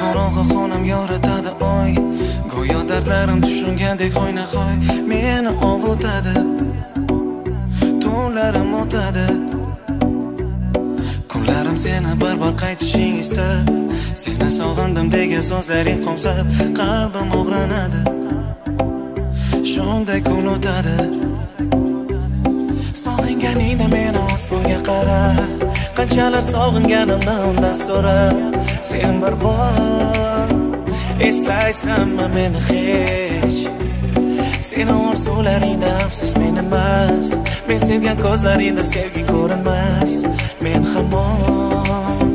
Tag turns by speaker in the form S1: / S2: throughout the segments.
S1: qorong'i xonam yoritadi oy. Go'yo dardlarim tushungandek hoyna hoy meni ovutadi. Tunlarim o'tadi. Kunlarim seni bir qaytishing istab seni sog'indim degan so'zlaring qo'msab qalbim og'ranadi shunday kun o'tadi. Sog'inganingda meni osmonga qara. Qanchalar sog'inganimni undan so'ra. Sen bir bor eslaysanmi meni hech. Seni orzularingda afsus men emas men sevgan ko'zlaringda sevgi ko'rinmas. Men hamon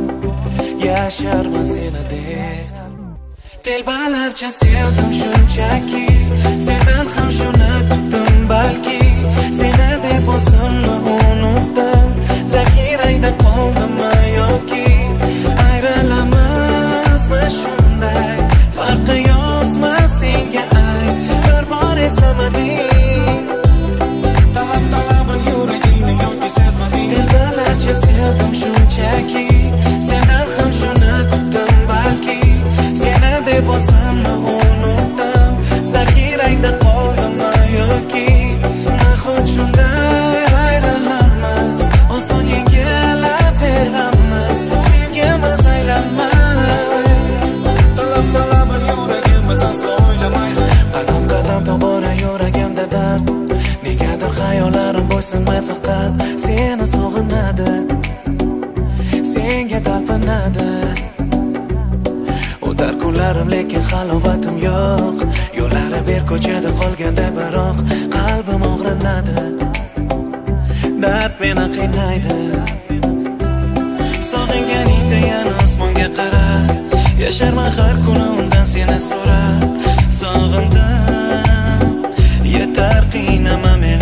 S1: yasharman seni deb. Telbalarcha sevdim shunchaki. Bor yuragimda dard. Negadir xayollarim bo'ysunmay faqat seni sog'inadi senga talpinadi. O'tar kunlarim lekin halovatim yo'q. Yo'llari ber ko'chada qolganda biroq qalbim og'rinadi. Dard meni qiynaydi. Sog'inganingda yana osmonga qara. Yasharman har kuni undan seni so'rab I'm a man.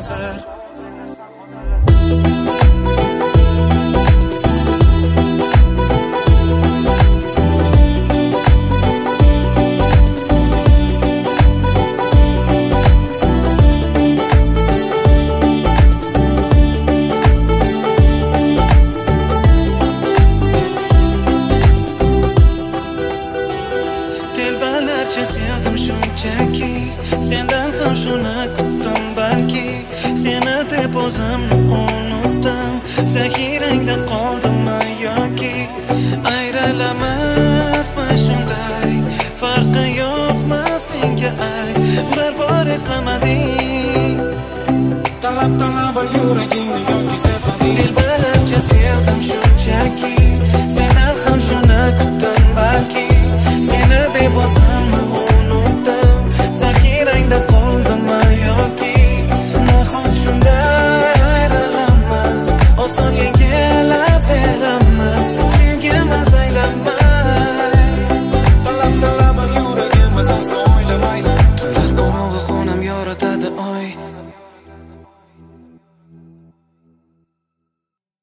S1: closer telbalarcha sevdim shunchaki sendan ham shuni kutdim balki seni deb o'zimni unutdim zaxirangda qoldimmi yoki ayrilamizmi shunday farqi yo'qmi senga ay bir bor eslamading talab talab yuragingni yoki sezmading